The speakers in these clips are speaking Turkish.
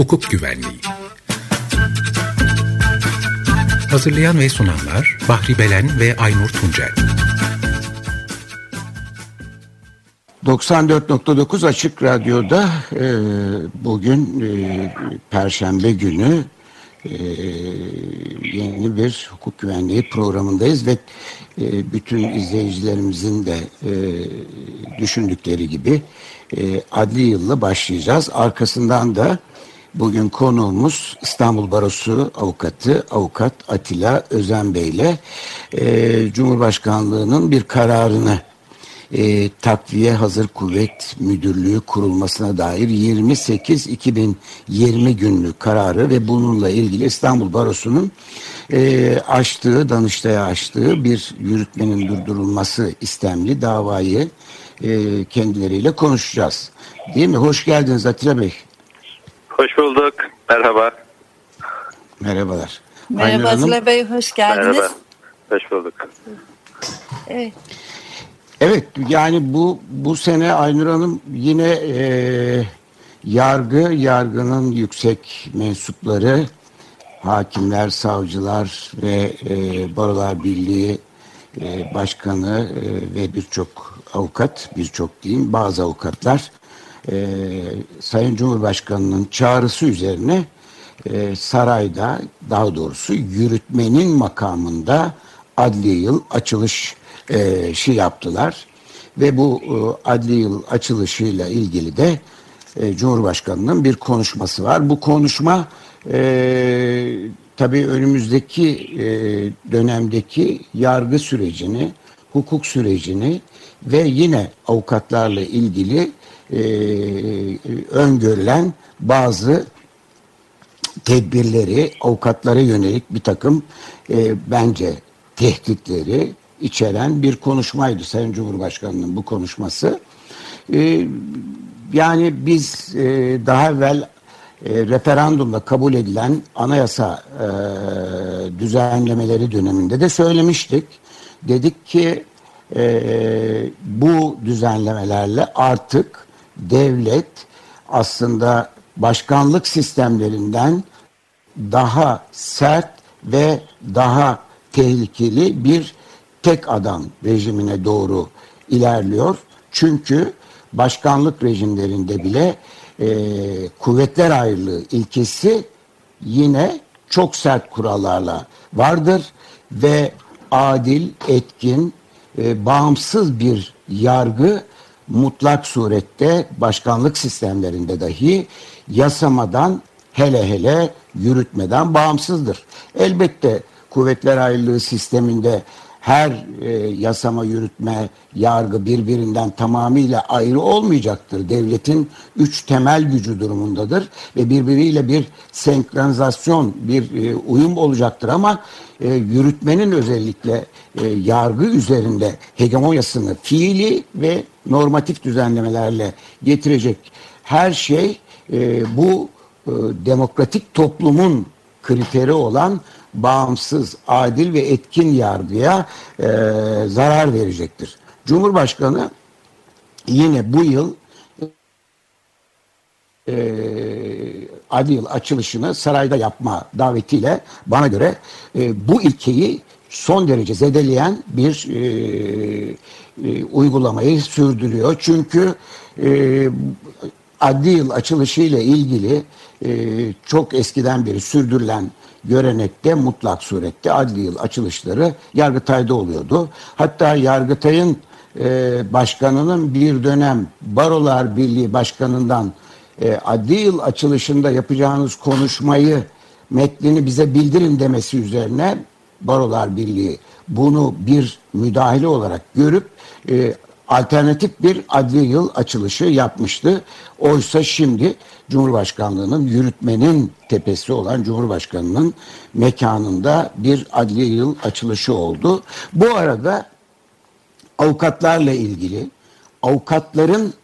hukuk güvenliği. Hazırlayan ve sunanlar Bahri Belen ve Aynur Tuncel. 94.9 Açık Radyo'da e, bugün e, Perşembe günü e, yeni bir hukuk güvenliği programındayız ve e, bütün izleyicilerimizin de e, düşündükleri gibi e, adli yılla başlayacağız. Arkasından da bugün konuğumuz İstanbul Barosu avukatı avukat Atilla Özen Bey ile e, Cumhurbaşkanlığının bir kararını e, Takviye Hazır Kuvvet Müdürlüğü kurulmasına dair 28-2020 günlük kararı ve bununla ilgili İstanbul Barosu'nun e, açtığı, Danıştay'a açtığı bir yürütmenin durdurulması istemli davayı e, kendileriyle konuşacağız. Değil mi? Hoş geldiniz Atilla Bey. Hoş bulduk. Merhaba. Merhabalar. Merhaba Atilla Bey, hoş geldiniz. Merhaba. Hoş bulduk. Evet. Evet yani bu bu sene Aynur Hanım yine e, yargı, yargının yüksek mensupları, hakimler, savcılar ve e, Barolar Birliği e, Başkanı e, ve birçok avukat, birçok diyeyim bazı avukatlar e, Sayın Cumhurbaşkanı'nın çağrısı üzerine e, sarayda daha doğrusu yürütmenin makamında adli yıl açılış e, şey yaptılar ve bu e, adli yıl açılışıyla ilgili de e, Cumhurbaşkanı'nın bir konuşması var. Bu konuşma e, tabii önümüzdeki e, dönemdeki yargı sürecini, hukuk sürecini ve yine avukatlarla ilgili e, öngörülen bazı tedbirleri avukatlara yönelik bir takım e, bence tehditleri içeren bir konuşmaydı Sayın Cumhurbaşkanı'nın bu konuşması. E, yani biz e, daha evvel e, referandumla kabul edilen anayasa e, düzenlemeleri döneminde de söylemiştik. Dedik ki e, bu düzenlemelerle artık devlet aslında başkanlık sistemlerinden daha sert ve daha tehlikeli bir tek adam rejimine doğru ilerliyor. Çünkü başkanlık rejimlerinde bile e, kuvvetler ayrılığı ilkesi yine çok sert kurallarla vardır ve adil, etkin, e, bağımsız bir yargı mutlak surette başkanlık sistemlerinde dahi yasamadan hele hele yürütmeden bağımsızdır. Elbette kuvvetler ayrılığı sisteminde her e, yasama, yürütme, yargı birbirinden tamamıyla ayrı olmayacaktır. Devletin üç temel gücü durumundadır ve birbiriyle bir senkronizasyon, bir e, uyum olacaktır ama e, yürütmenin özellikle e, yargı üzerinde hegemonyasını fiili ve normatif düzenlemelerle getirecek her şey e, bu e, demokratik toplumun kriteri olan bağımsız, adil ve etkin yargıya e, zarar verecektir. Cumhurbaşkanı yine bu yıl e, adil açılışını sarayda yapma davetiyle bana göre e, bu ilkeyi son derece zedeleyen bir e, e, uygulamayı sürdürüyor. Çünkü e, adli yıl açılışı ile ilgili e, çok eskiden beri sürdürülen görenekte mutlak surette adli yıl açılışları Yargıtay'da oluyordu. Hatta Yargıtay'ın e, başkanının bir dönem Barolar Birliği Başkanı'ndan e, adli yıl açılışında yapacağınız konuşmayı metnini bize bildirin demesi üzerine Barolar Birliği bunu bir müdahale olarak görüp e, alternatif bir adli yıl açılışı yapmıştı. Oysa şimdi Cumhurbaşkanlığının yürütmenin tepesi olan Cumhurbaşkanının mekanında bir adli yıl açılışı oldu. Bu arada avukatlarla ilgili avukatların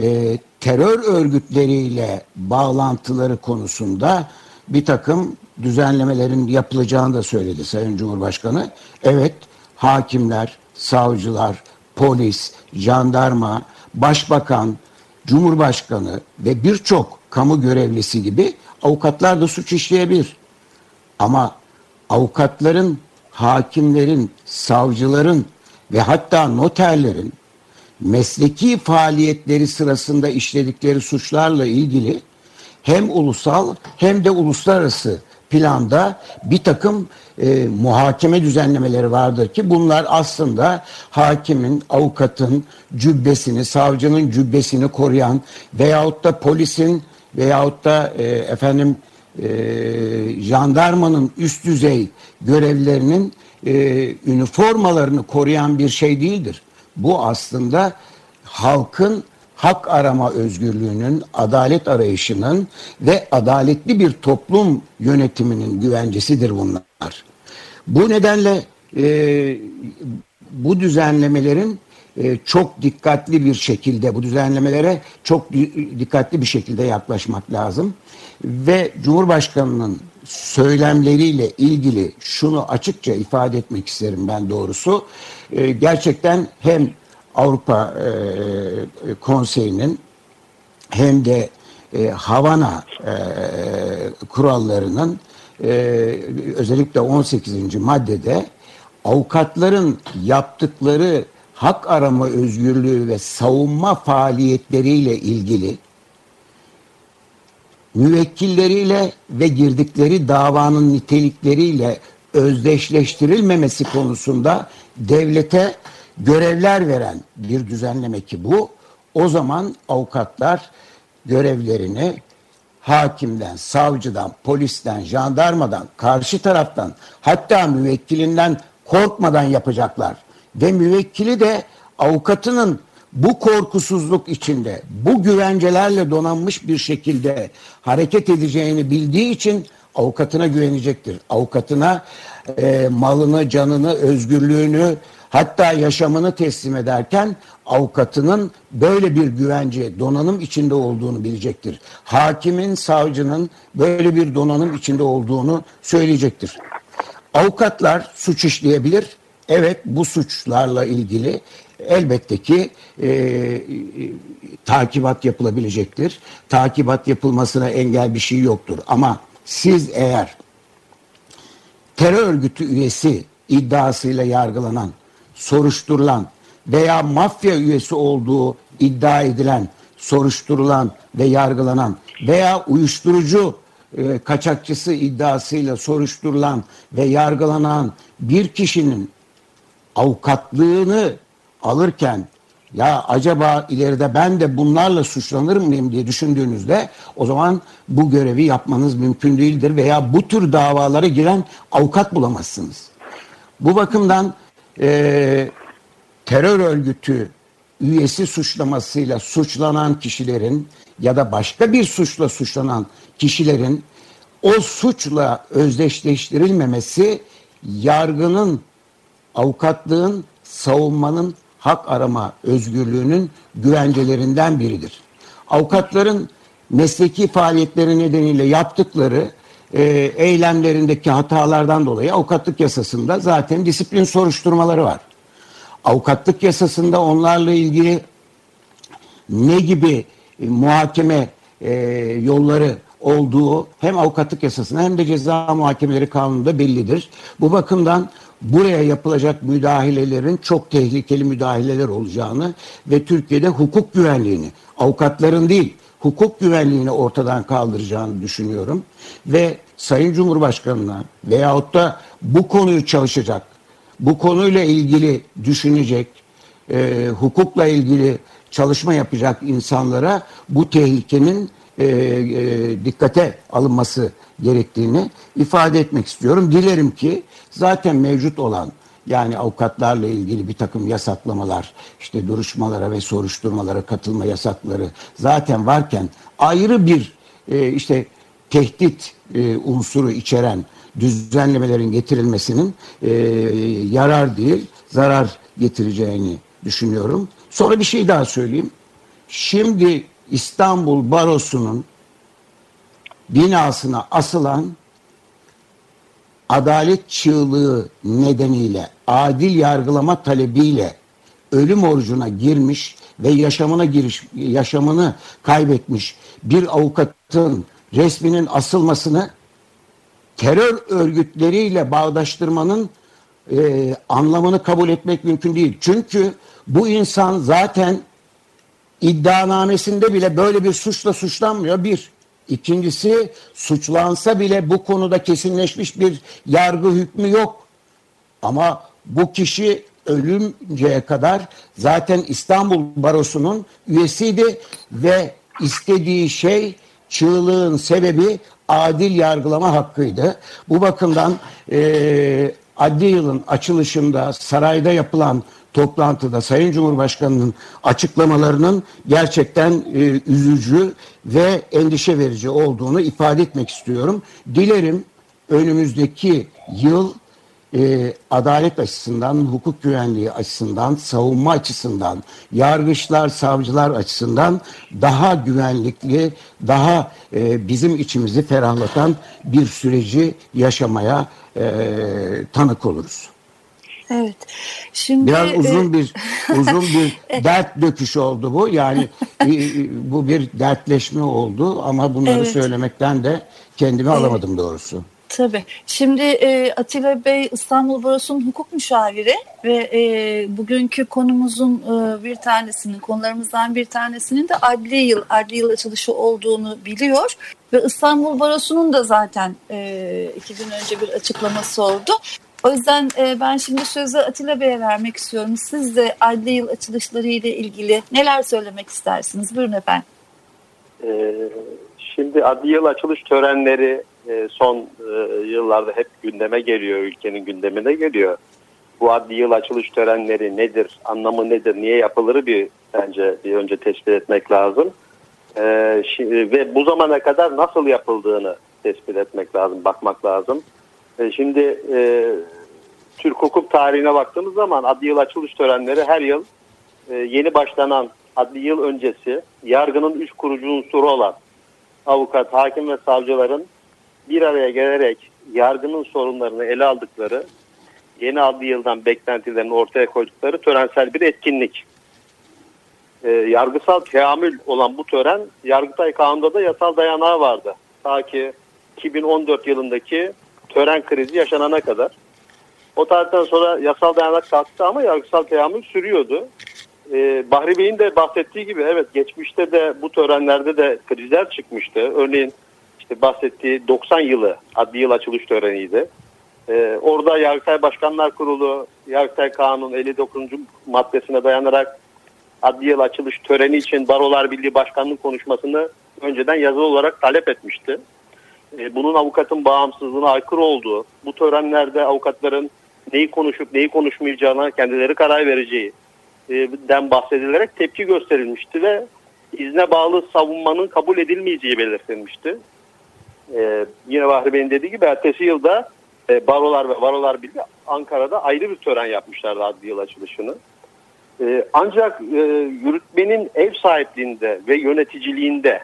e, terör örgütleriyle bağlantıları konusunda bir takım düzenlemelerin yapılacağını da söyledi Sayın Cumhurbaşkanı. Evet hakimler, savcılar, polis, jandarma, başbakan, cumhurbaşkanı ve birçok kamu görevlisi gibi avukatlar da suç işleyebilir. Ama avukatların, hakimlerin, savcıların ve hatta noterlerin mesleki faaliyetleri sırasında işledikleri suçlarla ilgili hem ulusal hem de uluslararası planda bir takım e, muhakeme düzenlemeleri vardır ki bunlar aslında hakimin, avukatın cübbesini, savcının cübbesini koruyan veyahut da polisin veyahut da e, efendim e, jandarmanın üst düzey görevlerinin e, üniformalarını koruyan bir şey değildir. Bu aslında halkın hak arama özgürlüğünün, adalet arayışının ve adaletli bir toplum yönetiminin güvencesidir bunlar. Bu nedenle e, bu düzenlemelerin e, çok dikkatli bir şekilde bu düzenlemelere çok dikkatli bir şekilde yaklaşmak lazım ve Cumhurbaşkanının söylemleriyle ilgili şunu açıkça ifade etmek isterim ben doğrusu. E, gerçekten hem Avrupa e, Konseyi'nin hem de e, Havana e, kurallarının e, özellikle 18. maddede avukatların yaptıkları hak arama özgürlüğü ve savunma faaliyetleriyle ilgili müvekkilleriyle ve girdikleri davanın nitelikleriyle özdeşleştirilmemesi konusunda devlete görevler veren bir düzenleme ki bu. O zaman avukatlar görevlerini hakimden, savcıdan, polisten, jandarmadan, karşı taraftan hatta müvekkilinden korkmadan yapacaklar. Ve müvekkili de avukatının bu korkusuzluk içinde, bu güvencelerle donanmış bir şekilde hareket edeceğini bildiği için avukatına güvenecektir. Avukatına e, malını, canını, özgürlüğünü, hatta yaşamını teslim ederken avukatının böyle bir güvence, donanım içinde olduğunu bilecektir. Hakimin, savcının böyle bir donanım içinde olduğunu söyleyecektir. Avukatlar suç işleyebilir. Evet bu suçlarla ilgili elbette ki e, e, takibat yapılabilecektir. Takibat yapılmasına engel bir şey yoktur. Ama siz eğer terör örgütü üyesi iddiasıyla yargılanan, soruşturulan veya mafya üyesi olduğu iddia edilen, soruşturulan ve yargılanan veya uyuşturucu e, kaçakçısı iddiasıyla soruşturulan ve yargılanan bir kişinin avukatlığını alırken ya acaba ileride ben de bunlarla suçlanır mıyım diye düşündüğünüzde o zaman bu görevi yapmanız mümkün değildir veya bu tür davalara giren avukat bulamazsınız. Bu bakımdan e, terör örgütü üyesi suçlamasıyla suçlanan kişilerin ya da başka bir suçla suçlanan kişilerin o suçla özdeşleştirilmemesi yargının, avukatlığın, savunmanın hak arama özgürlüğünün güvencelerinden biridir. Avukatların mesleki faaliyetleri nedeniyle yaptıkları e, eylemlerindeki hatalardan dolayı avukatlık yasasında zaten disiplin soruşturmaları var. Avukatlık yasasında onlarla ilgili ne gibi e, muhakeme e, yolları olduğu hem avukatlık yasasında hem de ceza muhakemeleri kanununda bellidir. Bu bakımdan buraya yapılacak müdahalelerin çok tehlikeli müdahaleler olacağını ve Türkiye'de hukuk güvenliğini, avukatların değil, hukuk güvenliğini ortadan kaldıracağını düşünüyorum. Ve Sayın Cumhurbaşkanı'na veyahut da bu konuyu çalışacak, bu konuyla ilgili düşünecek, e, hukukla ilgili çalışma yapacak insanlara bu tehlikenin e, e, dikkate alınması gerektiğini ifade etmek istiyorum. Dilerim ki zaten mevcut olan yani avukatlarla ilgili bir takım yasaklamalar, işte duruşmalara ve soruşturmalara katılma yasakları zaten varken ayrı bir e, işte tehdit e, unsuru içeren düzenlemelerin getirilmesinin e, yarar değil zarar getireceğini düşünüyorum. Sonra bir şey daha söyleyeyim. Şimdi İstanbul Barosu'nun binasına asılan adalet çığlığı nedeniyle adil yargılama talebiyle ölüm orucuna girmiş ve yaşamına giriş yaşamını kaybetmiş bir avukatın resminin asılmasını terör örgütleriyle bağdaştırmanın e, anlamını kabul etmek mümkün değil. Çünkü bu insan zaten iddianamesinde bile böyle bir suçla suçlanmıyor. Bir. İkincisi suçlansa bile bu konuda kesinleşmiş bir yargı hükmü yok. Ama bu kişi ölümceye kadar zaten İstanbul Barosu'nun üyesiydi ve istediği şey çığlığın sebebi adil yargılama hakkıydı. Bu bakımdan e, adli yılın açılışında sarayda yapılan toplantıda Sayın Cumhurbaşkanı'nın açıklamalarının gerçekten e, üzücü ve endişe verici olduğunu ifade etmek istiyorum. Dilerim önümüzdeki yıl e, adalet açısından, hukuk güvenliği açısından, savunma açısından, yargıçlar, savcılar açısından daha güvenlikli, daha e, bizim içimizi ferahlatan bir süreci yaşamaya e, tanık oluruz. Evet. Şimdi biraz e, uzun bir uzun bir dert döküşü oldu bu. Yani e, bu bir dertleşme oldu ama bunları evet. söylemekten de kendimi evet. alamadım doğrusu. Tabii. Şimdi e, Atilla Bey İstanbul Barosu'nun hukuk müşaviri ve e, bugünkü konumuzun e, bir tanesinin, konularımızdan bir tanesinin de adli yıl, adli yıl açılışı olduğunu biliyor. Ve İstanbul Barosu'nun da zaten e, iki gün önce bir açıklaması oldu. O yüzden e, ben şimdi sözü Atilla Bey'e vermek istiyorum. Siz de adli yıl açılışları ile ilgili neler söylemek istersiniz? Buyurun efendim. Ee, şimdi adli yıl açılış törenleri e, son e, yıllarda hep gündeme geliyor, ülkenin gündemine geliyor. Bu adli yıl açılış törenleri nedir, anlamı nedir, niye yapılır bir bence bir önce tespit etmek lazım. Ee, şimdi, ve bu zamana kadar nasıl yapıldığını tespit etmek lazım, bakmak lazım. Ee, şimdi e, Türk hukuk tarihine baktığımız zaman adli yıl açılış törenleri her yıl e, yeni başlanan adli yıl öncesi yargının üç kurucu unsuru olan avukat, hakim ve savcıların bir araya gelerek yargının sorunlarını ele aldıkları, yeni adli yıldan beklentilerini ortaya koydukları törensel bir etkinlik. E, yargısal teamül olan bu tören Yargıtay Kanunu'nda da yasal dayanağı vardı. Ta ki 2014 yılındaki tören krizi yaşanana kadar. O tarihten sonra yasal dayanak kalktı ama yargısal teamül sürüyordu. Ee, Bahri Bey'in de bahsettiği gibi evet geçmişte de bu törenlerde de krizler çıkmıştı. Örneğin işte bahsettiği 90 yılı adli yıl açılış töreniydi. Ee, orada Yargıtay Başkanlar Kurulu Yargıtay Kanun 59. maddesine dayanarak adli yıl açılış töreni için Barolar Birliği Başkanlığı konuşmasını önceden yazılı olarak talep etmişti. Ee, bunun avukatın bağımsızlığına aykırı olduğu, bu törenlerde avukatların neyi konuşup neyi konuşmayacağına kendileri karar vereceği e, den bahsedilerek tepki gösterilmişti ve izne bağlı savunmanın kabul edilmeyeceği belirtilmişti. Ee, yine Bahri Bey'in dediği gibi ertesi yılda e, Barolar ve Barolar Birliği Ankara'da ayrı bir tören yapmışlardı adli yıl açılışını. Ee, ancak e, yürütmenin ev sahipliğinde ve yöneticiliğinde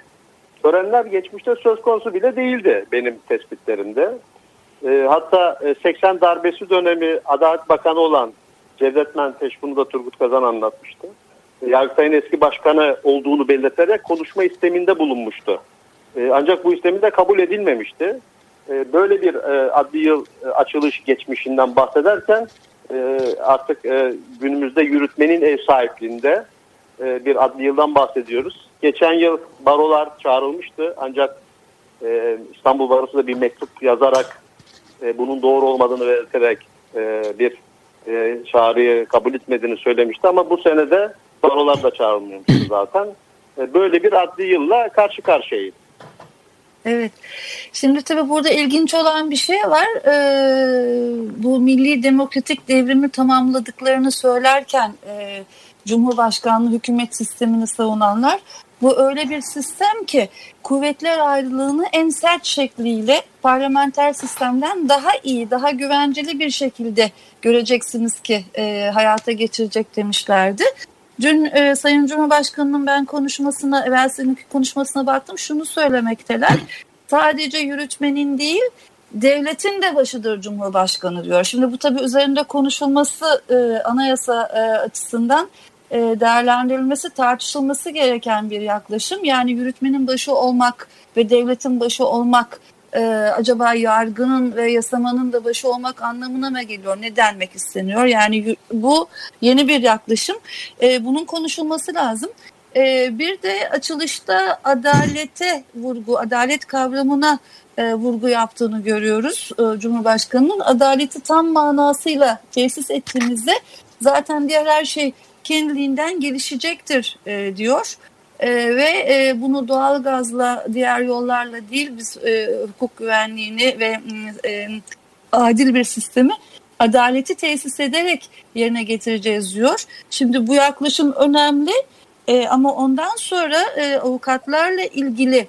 törenler geçmişte söz konusu bile değildi benim tespitlerimde. E, hatta 80 e, darbesi dönemi Adalet Bakanı olan Cevdet Menteş bunu da Turgut Kazan anlatmıştı. Yargıtay'ın eski başkanı olduğunu belirterek konuşma isteminde bulunmuştu. E, ancak bu istemin de kabul edilmemişti. E, böyle bir e, adli yıl e, açılış geçmişinden bahsederken e, artık e, günümüzde yürütmenin ev sahipliğinde e, bir adli yıldan bahsediyoruz. Geçen yıl barolar çağrılmıştı ancak e, İstanbul Barosu da bir mektup yazarak e, bunun doğru olmadığını belirterek e, bir e, çağrıyı kabul etmediğini söylemişti ama bu senede barolar da çağrılmıyormuş zaten. E, böyle bir adli yılla karşı karşıyayız. Evet. Şimdi tabii burada ilginç olan bir şey var. Ee, bu milli demokratik devrimi tamamladıklarını söylerken e, Cumhurbaşkanlığı hükümet sistemini savunanlar bu öyle bir sistem ki kuvvetler ayrılığını en sert şekliyle parlamenter sistemden daha iyi, daha güvenceli bir şekilde göreceksiniz ki e, hayata geçirecek demişlerdi. Dün e, Sayın Cumhurbaşkanı'nın ben konuşmasına, evvel konuşmasına baktım. Şunu söylemekteler. Sadece yürütmenin değil, devletin de başıdır Cumhurbaşkanı diyor. Şimdi bu tabii üzerinde konuşulması e, anayasa e, açısından e, değerlendirilmesi, tartışılması gereken bir yaklaşım. Yani yürütmenin başı olmak ve devletin başı olmak e, acaba yargının ve yasamanın da başı olmak anlamına mı geliyor? Ne denmek isteniyor? Yani bu yeni bir yaklaşım. E, bunun konuşulması lazım. Bir de açılışta adalete vurgu, adalet kavramına vurgu yaptığını görüyoruz Cumhurbaşkanı'nın. Adaleti tam manasıyla tesis ettiğimizde zaten diğer her şey kendiliğinden gelişecektir e, diyor. E, ve e, bunu doğal gazla diğer yollarla değil biz e, hukuk güvenliğini ve e, adil bir sistemi adaleti tesis ederek yerine getireceğiz diyor. Şimdi bu yaklaşım önemli e, ama ondan sonra e, avukatlarla ilgili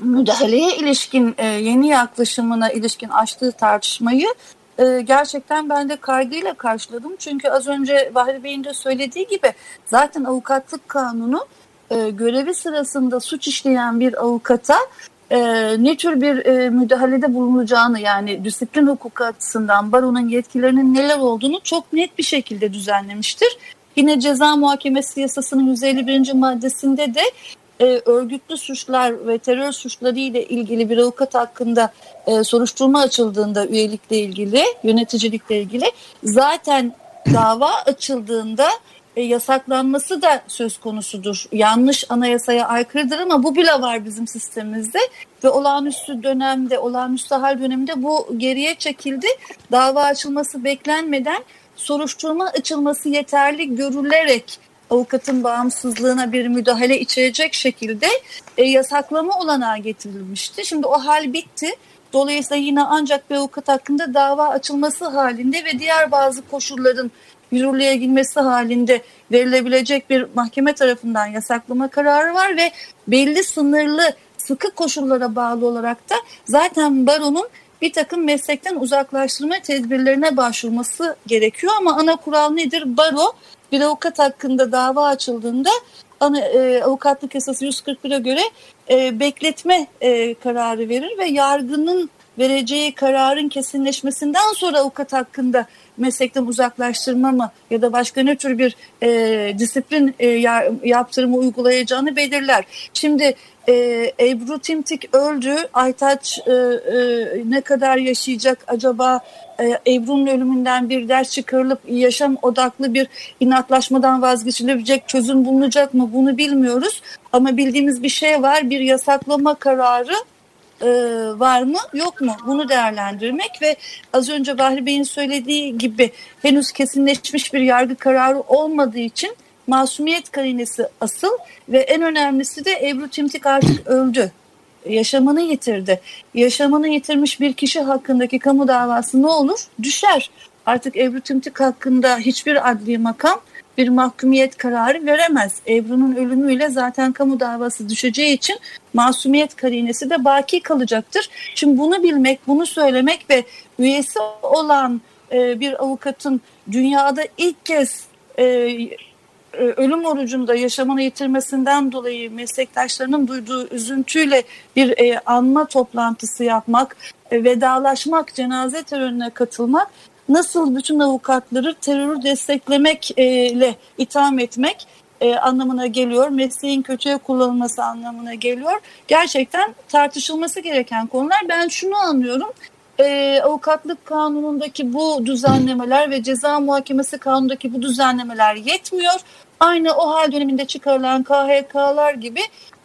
müdahaleye ilişkin e, yeni yaklaşımına ilişkin açtığı tartışmayı e, gerçekten ben de kaygıyla karşıladım. Çünkü az önce Bahri Bey'in de söylediği gibi zaten avukatlık kanunu e, görevi sırasında suç işleyen bir avukata e, ne tür bir e, müdahalede bulunacağını yani disiplin hukuku açısından baronun yetkilerinin neler olduğunu çok net bir şekilde düzenlemiştir. Yine ceza muhakemesi yasasının 151. maddesinde de e, örgütlü suçlar ve terör suçları ile ilgili bir avukat hakkında e, soruşturma açıldığında üyelikle ilgili, yöneticilikle ilgili zaten dava açıldığında e, yasaklanması da söz konusudur. Yanlış anayasaya aykırıdır ama bu bile var bizim sistemimizde ve olağanüstü dönemde, olağanüstü hal döneminde bu geriye çekildi. Dava açılması beklenmeden soruşturma açılması yeterli görülerek avukatın bağımsızlığına bir müdahale içerecek şekilde e, yasaklama olanağı getirilmişti. Şimdi o hal bitti. Dolayısıyla yine ancak bir avukat hakkında dava açılması halinde ve diğer bazı koşulların yürürlüğe girmesi halinde verilebilecek bir mahkeme tarafından yasaklama kararı var ve belli sınırlı sıkı koşullara bağlı olarak da zaten baronun bir takım meslekten uzaklaştırma tedbirlerine başvurması gerekiyor ama ana kural nedir? Baro bir avukat hakkında dava açıldığında ana, e, avukatlık yasası 141'e göre e, bekletme e, kararı verir ve yargının vereceği kararın kesinleşmesinden sonra avukat hakkında meslekten uzaklaştırma mı ya da başka ne tür bir e, disiplin e, yaptırımı uygulayacağını belirler. Şimdi e, Ebru Timtik öldü. Aytaç e, e, ne kadar yaşayacak acaba? E, Ebru'nun ölümünden bir ders çıkarılıp yaşam odaklı bir inatlaşmadan vazgeçilebilecek çözüm bulunacak mı? Bunu bilmiyoruz. Ama bildiğimiz bir şey var. Bir yasaklama kararı e, var mı yok mu bunu değerlendirmek ve az önce Bahri Bey'in söylediği gibi henüz kesinleşmiş bir yargı kararı olmadığı için masumiyet karinesi asıl ve en önemlisi de Ebru Timtik artık öldü. Yaşamını yitirdi. Yaşamını yitirmiş bir kişi hakkındaki kamu davası ne olur? Düşer. Artık Ebru Timtik hakkında hiçbir adli makam bir mahkumiyet kararı veremez. Ebru'nun ölümüyle zaten kamu davası düşeceği için masumiyet karinesi de baki kalacaktır. Şimdi bunu bilmek, bunu söylemek ve üyesi olan e, bir avukatın dünyada ilk kez e, ölüm orucunda yaşamını yitirmesinden dolayı meslektaşlarının duyduğu üzüntüyle bir e, anma toplantısı yapmak, e, vedalaşmak, cenaze törenine katılmak nasıl bütün avukatları terörü desteklemekle itham etmek e, anlamına geliyor. Mesleğin kötüye kullanılması anlamına geliyor. Gerçekten tartışılması gereken konular. Ben şunu anlıyorum. E, avukatlık kanunundaki bu düzenlemeler ve ceza muhakemesi kanunundaki bu düzenlemeler yetmiyor. Aynı o hal döneminde çıkarılan KHK'lar gibi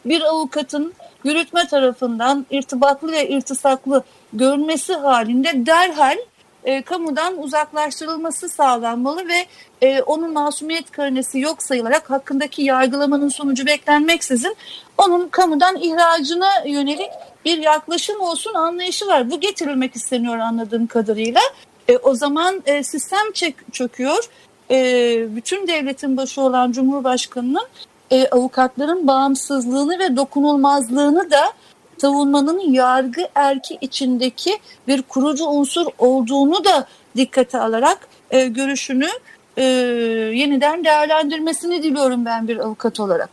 bir avukatın yürütme tarafından irtibatlı ve irtisaklı görünmesi halinde derhal e, kamudan uzaklaştırılması sağlanmalı ve e, onun masumiyet karinesi yok sayılarak hakkındaki yargılamanın sonucu beklenmeksizin onun kamudan ihracına yönelik bir yaklaşım olsun anlayışı var. Bu getirilmek isteniyor anladığım kadarıyla. E, o zaman e, sistem çek, çöküyor. E, bütün devletin başı olan Cumhurbaşkanı'nın e, avukatların bağımsızlığını ve dokunulmazlığını da savunmanın yargı erki içindeki bir kurucu unsur olduğunu da dikkate alarak e, görüşünü e, yeniden değerlendirmesini diliyorum ben bir avukat olarak.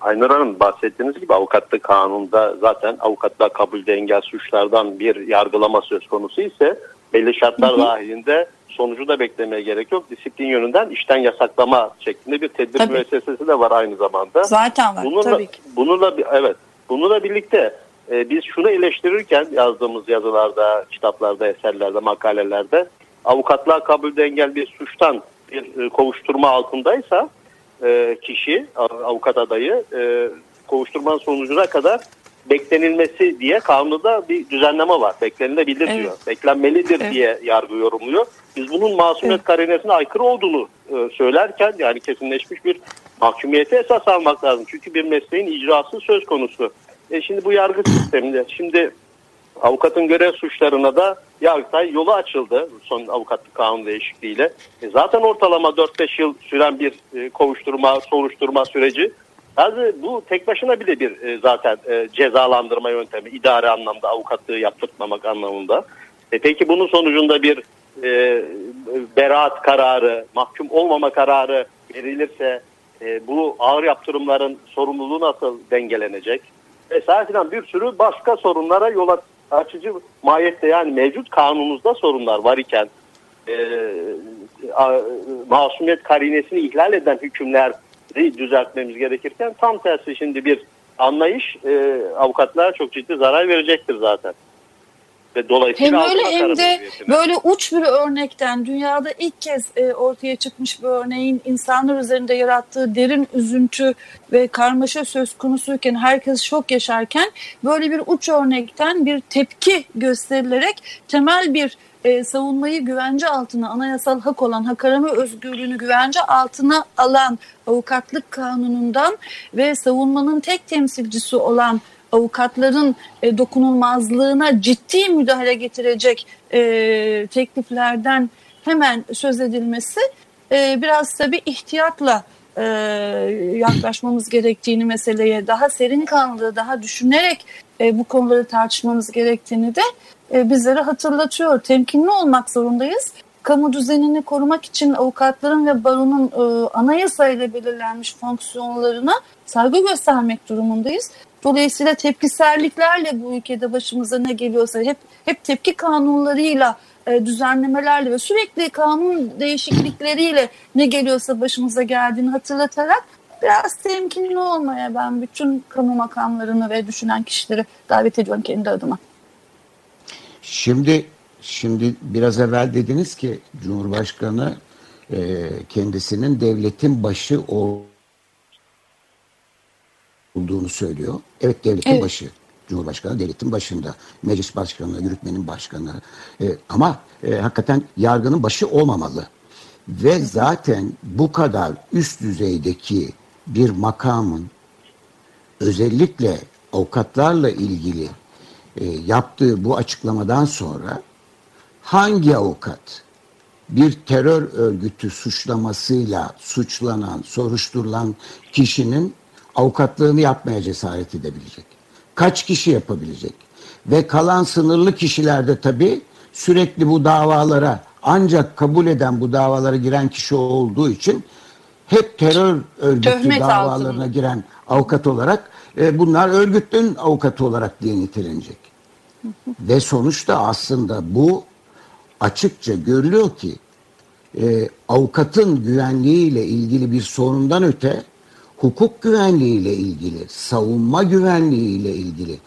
Aynur Hanım bahsettiğiniz gibi avukatlık kanunda zaten avukatlığa kabulde engel suçlardan bir yargılama söz konusu ise belli şartlar hı hı. dahilinde sonucu da beklemeye gerek yok. Disiplin yönünden işten yasaklama şeklinde bir tedbir tabii. müessesesi de var aynı zamanda. Zaten var bununla, tabii ki. Bununla, evet, bununla birlikte e, biz şunu eleştirirken yazdığımız yazılarda, kitaplarda, eserlerde, makalelerde avukatlığa kabulde engel bir suçtan bir e, kovuşturma altındaysa e, kişi, avukat adayı e, kovuşturmanın sonucuna kadar beklenilmesi diye kanunda bir düzenleme var. Beklenilebilir evet. diyor. Beklenmelidir evet. diye yargı yorumluyor. Biz bunun masumiyet evet. karinesine aykırı olduğunu e, söylerken yani kesinleşmiş bir mahkumiyete esas almak lazım. Çünkü bir mesleğin icrası söz konusu. E şimdi bu yargı sisteminde şimdi avukatın görev suçlarına da Yargıtay yolu açıldı son avukatlık kanun değişikliğiyle. E zaten ortalama 4-5 yıl süren bir e, kovuşturma, soruşturma süreci yani bu tek başına bile bir e, zaten e, cezalandırma yöntemi idare anlamda avukatlığı yaptırtmamak anlamında. E, peki bunun sonucunda bir e, beraat kararı, mahkum olmama kararı verilirse e, bu ağır yaptırımların sorumluluğu nasıl dengelenecek? Vesaire bir sürü başka sorunlara yol açıcı mahiyette yani mevcut kanunumuzda sorunlar var iken e, a, masumiyet karinesini ihlal eden hükümler düzeltmemiz gerekirken tam tersi şimdi bir anlayış e, avukatlara çok ciddi zarar verecektir zaten. Ve dolayısıyla hem öyle hem de böyle uç bir örnekten dünyada ilk kez e, ortaya çıkmış bir örneğin insanlar üzerinde yarattığı derin üzüntü ve karmaşa söz konusuyken herkes şok yaşarken böyle bir uç örnekten bir tepki gösterilerek temel bir e, savunmayı güvence altına anayasal hak olan hak arama özgürlüğünü güvence altına alan avukatlık kanunundan ve savunmanın tek temsilcisi olan avukatların e, dokunulmazlığına ciddi müdahale getirecek e, tekliflerden hemen söz edilmesi e, biraz tabii ihtiyatla e, yaklaşmamız gerektiğini meseleye daha serin kanlı, daha düşünerek e, bu konuları tartışmamız gerektiğini de e, bizlere hatırlatıyor. Temkinli olmak zorundayız. Kamu düzenini korumak için avukatların ve baronun e, anayasayla belirlenmiş fonksiyonlarına saygı göstermek durumundayız. Dolayısıyla tepkiselliklerle bu ülkede başımıza ne geliyorsa hep hep tepki kanunlarıyla e, düzenlemelerle ve sürekli kanun değişiklikleriyle ne geliyorsa başımıza geldiğini hatırlatarak biraz temkinli olmaya ben bütün kamu makamlarını ve düşünen kişileri davet ediyorum kendi adıma. Şimdi şimdi biraz evvel dediniz ki Cumhurbaşkanı e, kendisinin devletin başı olduğunu söylüyor. Evet devletin evet. başı. Cumhurbaşkanı devletin başında. Meclis başkanı, yürütmenin başkanı. E, ama e, hakikaten yargının başı olmamalı. Ve zaten bu kadar üst düzeydeki bir makamın özellikle avukatlarla ilgili e, yaptığı bu açıklamadan sonra hangi avukat bir terör örgütü suçlamasıyla suçlanan, soruşturulan kişinin avukatlığını yapmaya cesaret edebilecek? Kaç kişi yapabilecek? Ve kalan sınırlı kişilerde tabii sürekli bu davalara ancak kabul eden bu davalara giren kişi olduğu için hep terör örgütü Töhmet davalarına altını. giren avukat olarak e, bunlar örgütün avukatı olarak diye nitelenecek. Ve sonuçta aslında bu açıkça görülüyor ki e, avukatın güvenliğiyle ilgili bir sorundan öte hukuk güvenliğiyle ilgili, savunma güvenliğiyle ilgili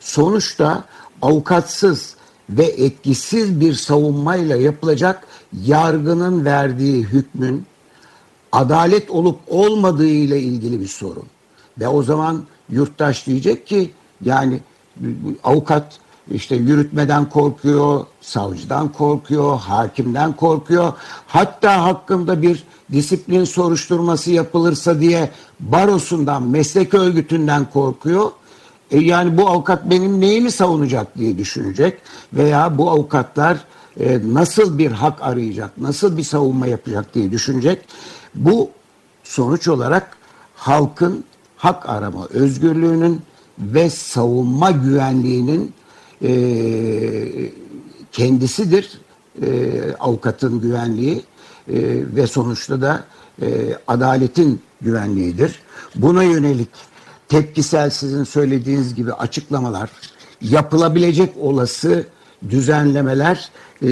sonuçta avukatsız ve etkisiz bir savunmayla yapılacak yargının verdiği hükmün adalet olup olmadığı ile ilgili bir sorun. Ve o zaman yurttaş diyecek ki yani avukat işte yürütmeden korkuyor, savcıdan korkuyor, hakimden korkuyor. Hatta hakkında bir disiplin soruşturması yapılırsa diye barosundan, meslek örgütünden korkuyor. E yani bu avukat benim neyimi savunacak diye düşünecek veya bu avukatlar e, nasıl bir hak arayacak, nasıl bir savunma yapacak diye düşünecek. Bu sonuç olarak halkın hak arama özgürlüğünün ve savunma güvenliğinin e, kendisidir e, avukatın güvenliği e, ve sonuçta da e, adaletin güvenliğidir. Buna yönelik tepkisel sizin söylediğiniz gibi açıklamalar, yapılabilecek olası düzenlemeler e,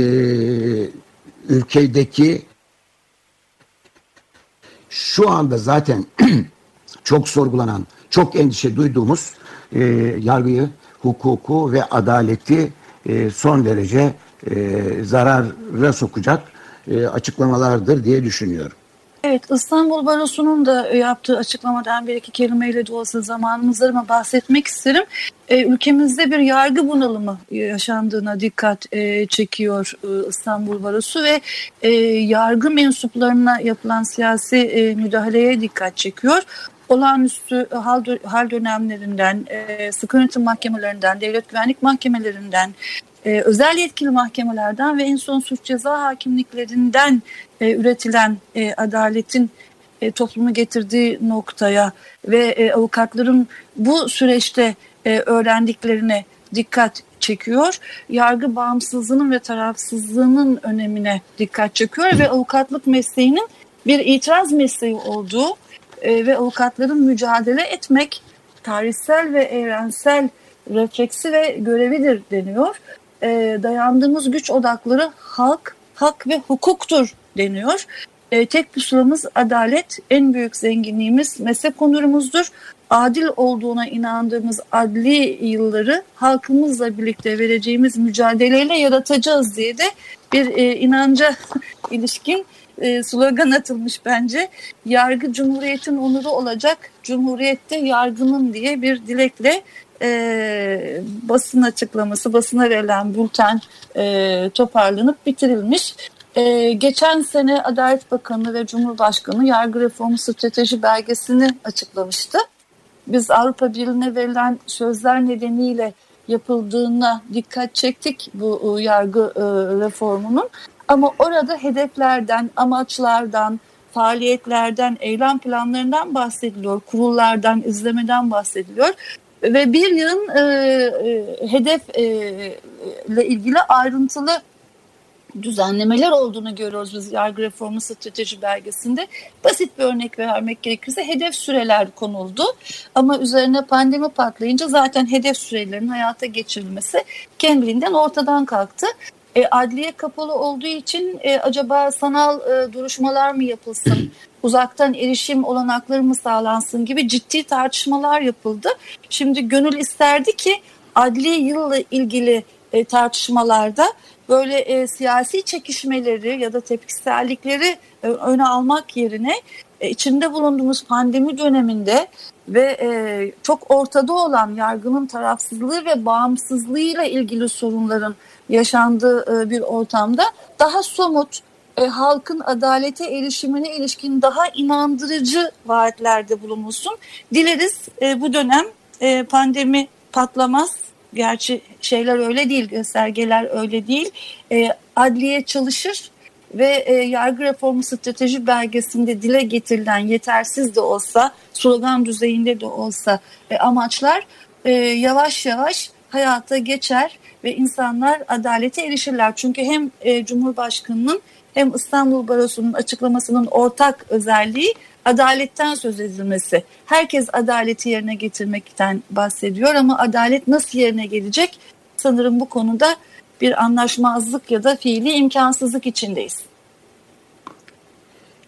ülkedeki şu anda zaten çok sorgulanan, çok endişe duyduğumuz e, yargıyı, hukuku ve adaleti e, son derece e, zarara sokacak e, açıklamalardır diye düşünüyorum. Evet İstanbul Barosu'nun da yaptığı açıklamadan bir iki kelimeyle de olsa zamanımızda ama bahsetmek isterim. E, ülkemizde bir yargı bunalımı yaşandığına dikkat e, çekiyor e, İstanbul Barosu ve e, yargı mensuplarına yapılan siyasi e, müdahaleye dikkat çekiyor olağanüstü hal, hal dönemlerinden, e, sıkı mahkemelerinden, devlet güvenlik mahkemelerinden, e, özel yetkili mahkemelerden ve en son suç ceza hakimliklerinden e, üretilen e, adaletin e, toplumu getirdiği noktaya ve e, avukatların bu süreçte e, öğrendiklerine dikkat çekiyor. Yargı bağımsızlığının ve tarafsızlığının önemine dikkat çekiyor ve avukatlık mesleğinin bir itiraz mesleği olduğu e, ve avukatların mücadele etmek tarihsel ve evrensel refleksi ve görevidir deniyor e, dayandığımız güç odakları halk, hak ve hukuktur deniyor. E, tek pusulamız adalet, en büyük zenginliğimiz meslek onurumuzdur. Adil olduğuna inandığımız adli yılları halkımızla birlikte vereceğimiz mücadeleyle yaratacağız diye de bir inanca ilişkin e, slogan atılmış bence. Yargı Cumhuriyet'in onuru olacak, Cumhuriyet'te yargının diye bir dilekle e, basın açıklaması, basına verilen bülten e, toparlanıp bitirilmiş. E, geçen sene Adalet Bakanı ve Cumhurbaşkanı yargı reformu strateji belgesini açıklamıştı. Biz Avrupa Birliği'ne verilen sözler nedeniyle yapıldığına dikkat çektik bu e, yargı e, reformunun. Ama orada hedeflerden, amaçlardan, faaliyetlerden, eylem planlarından bahsediliyor, kurullardan, izlemeden bahsediliyor ve bir yılın e, e, hedef e, ilgili ayrıntılı düzenlemeler olduğunu görüyoruz biz yargı reformu strateji belgesinde. Basit bir örnek vermek gerekirse hedef süreler konuldu. Ama üzerine pandemi patlayınca zaten hedef sürelerinin hayata geçirilmesi kendiliğinden ortadan kalktı. E, adliye kapalı olduğu için e, acaba sanal e, duruşmalar mı yapılsın, uzaktan erişim olanakları mı sağlansın gibi ciddi tartışmalar yapıldı. Şimdi gönül isterdi ki adli yılla ilgili e, tartışmalarda böyle e, siyasi çekişmeleri ya da tepkisellikleri e, öne almak yerine e, içinde bulunduğumuz pandemi döneminde ve e, çok ortada olan yargının tarafsızlığı ve bağımsızlığıyla ilgili sorunların yaşandığı e, bir ortamda daha somut e, halkın adalete erişimine ilişkin daha inandırıcı vaatlerde bulunulsun. Dileriz e, bu dönem e, pandemi patlamaz. Gerçi şeyler öyle değil, göstergeler öyle değil. E, adliye çalışır ve e, yargı reformu strateji belgesinde dile getirilen yetersiz de olsa, slogan düzeyinde de olsa e, amaçlar e, yavaş yavaş hayata geçer ve insanlar adalete erişirler. Çünkü hem e, Cumhurbaşkanı'nın hem İstanbul Barosu'nun açıklamasının ortak özelliği adaletten söz edilmesi. Herkes adaleti yerine getirmekten bahsediyor ama adalet nasıl yerine gelecek? Sanırım bu konuda bir anlaşmazlık ya da fiili imkansızlık içindeyiz.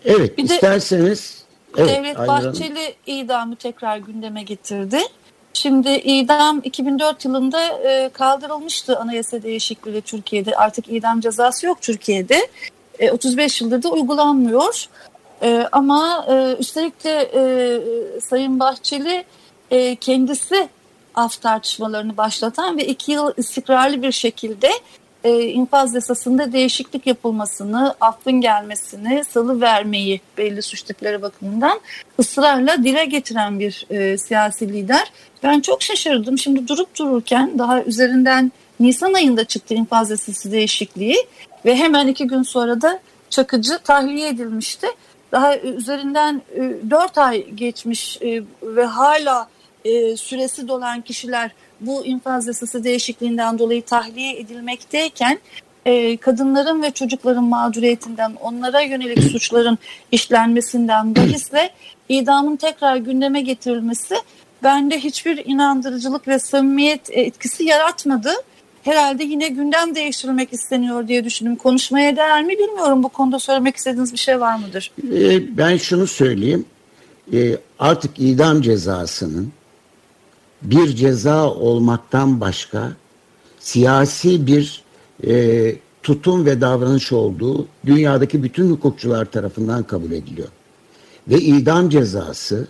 Evet, bir isterseniz evet, Devlet Bahçeli idamı tekrar gündeme getirdi. Şimdi idam 2004 yılında e, kaldırılmıştı anayasa değişikliği Türkiye'de. Artık idam cezası yok Türkiye'de. E, 35 yıldır da uygulanmıyor. E, ama e, üstelik de e, Sayın Bahçeli e, kendisi af tartışmalarını başlatan ve iki yıl istikrarlı bir şekilde e, infaz yasasında değişiklik yapılmasını, affın gelmesini, salı vermeyi belli suç tipleri bakımından ısrarla dile getiren bir e, siyasi lider. Ben çok şaşırdım. Şimdi durup dururken daha üzerinden Nisan ayında çıktı infaz yasası değişikliği ve hemen iki gün sonra da Çakıcı tahliye edilmişti. Daha üzerinden e, dört ay geçmiş e, ve hala e, süresi dolan kişiler bu infaz yasası değişikliğinden dolayı tahliye edilmekteyken e, kadınların ve çocukların mağduriyetinden, onlara yönelik suçların işlenmesinden bahisle idamın tekrar gündeme getirilmesi bende hiçbir inandırıcılık ve samimiyet etkisi yaratmadı. herhalde yine gündem değiştirilmek isteniyor diye düşündüm. Konuşmaya değer mi bilmiyorum. Bu konuda söylemek istediğiniz bir şey var mıdır? Ee, ben şunu söyleyeyim. Ee, artık idam cezasının bir ceza olmaktan başka siyasi bir e, tutum ve davranış olduğu dünyadaki bütün hukukçular tarafından kabul ediliyor. Ve idam cezası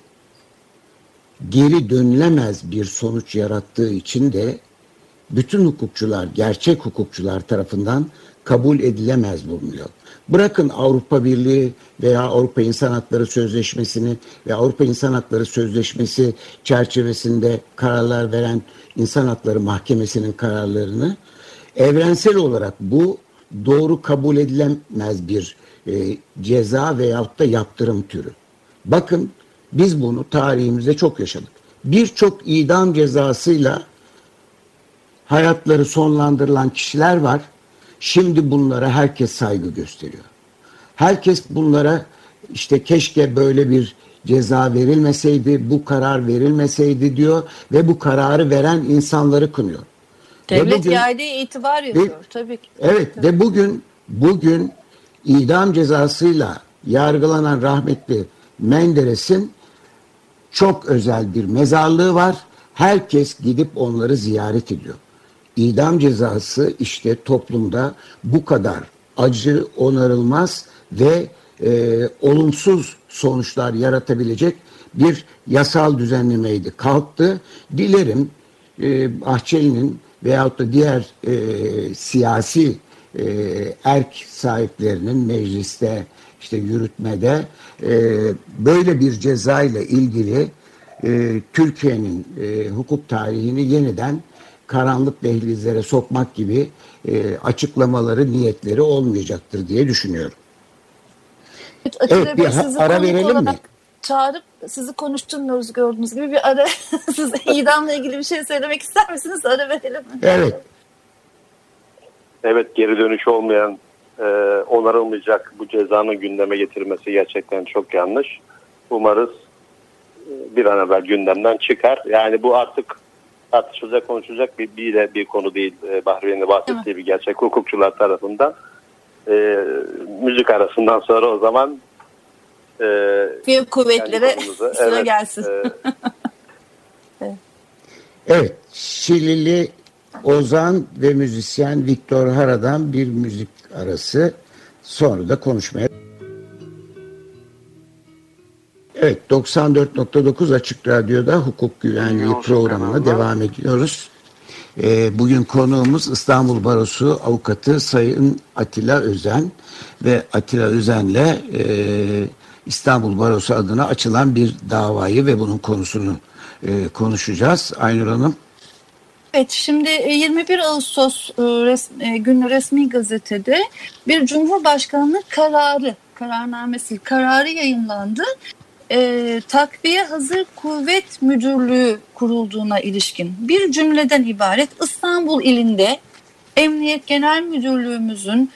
geri dönülemez bir sonuç yarattığı için de bütün hukukçular, gerçek hukukçular tarafından kabul edilemez bulunuyor. Bırakın Avrupa Birliği veya Avrupa İnsan Hakları Sözleşmesi'ni ve Avrupa İnsan Hakları Sözleşmesi çerçevesinde kararlar veren İnsan Hakları Mahkemesi'nin kararlarını evrensel olarak bu doğru kabul edilemez bir e, ceza veyahut da yaptırım türü. Bakın biz bunu tarihimizde çok yaşadık. Birçok idam cezasıyla hayatları sonlandırılan kişiler var. Şimdi bunlara herkes saygı gösteriyor. Herkes bunlara işte keşke böyle bir ceza verilmeseydi, bu karar verilmeseydi diyor ve bu kararı veren insanları kınıyor. Devlet bugün, yaydığı itibar yapıyor ve, tabii ki. Evet tabii. ve bugün bugün idam cezasıyla yargılanan rahmetli Menderes'in çok özel bir mezarlığı var. Herkes gidip onları ziyaret ediyor. İdam cezası işte toplumda bu kadar acı, onarılmaz ve e, olumsuz sonuçlar yaratabilecek bir yasal düzenlemeydi. Kalktı. Dilerim e, Bahçeli'nin veyahut da diğer e, siyasi e, erk sahiplerinin mecliste işte yürütmede e, böyle bir ceza ile ilgili e, Türkiye'nin e, hukuk tarihini yeniden karanlık dehlizlere sokmak gibi e, açıklamaları, niyetleri olmayacaktır diye düşünüyorum. Evet, bir ara verelim mi? Çağırıp sizi konuşturmuyoruz gördüğünüz gibi bir ara size idamla ilgili bir şey söylemek ister misiniz? Ara verelim mi? Evet. Evet geri dönüş olmayan e, onarılmayacak bu cezanın gündeme getirmesi gerçekten çok yanlış. Umarız e, bir an evvel gündemden çıkar. Yani bu artık tartışılacak, konuşulacak bir, bir de bir konu değil. E, Bahriye'nin bahsettiği bir gerçek hukukçular tarafından. E, müzik arasından sonra o zaman e, Fiyo kuvvetlere sıra evet, gelsin. E, evet. Şilili Ozan ve müzisyen Viktor Hara'dan bir müzik arası. Sonra da konuşmaya Evet 94.9 Açık Radyo'da hukuk güvenliği programına devam ediyoruz. Ee, bugün konuğumuz İstanbul Barosu avukatı Sayın Atilla Özen ve Atilla Özen'le e, İstanbul Barosu adına açılan bir davayı ve bunun konusunu e, konuşacağız. Aynur Hanım. Evet şimdi 21 e, Ağustos e, res, e, günü resmi gazetede bir Cumhurbaşkanlığı kararı, kararnamesi kararı yayınlandı. E, takviye hazır kuvvet müdürlüğü kurulduğuna ilişkin bir cümleden ibaret İstanbul ilinde Emniyet Genel Müdürlüğümüzün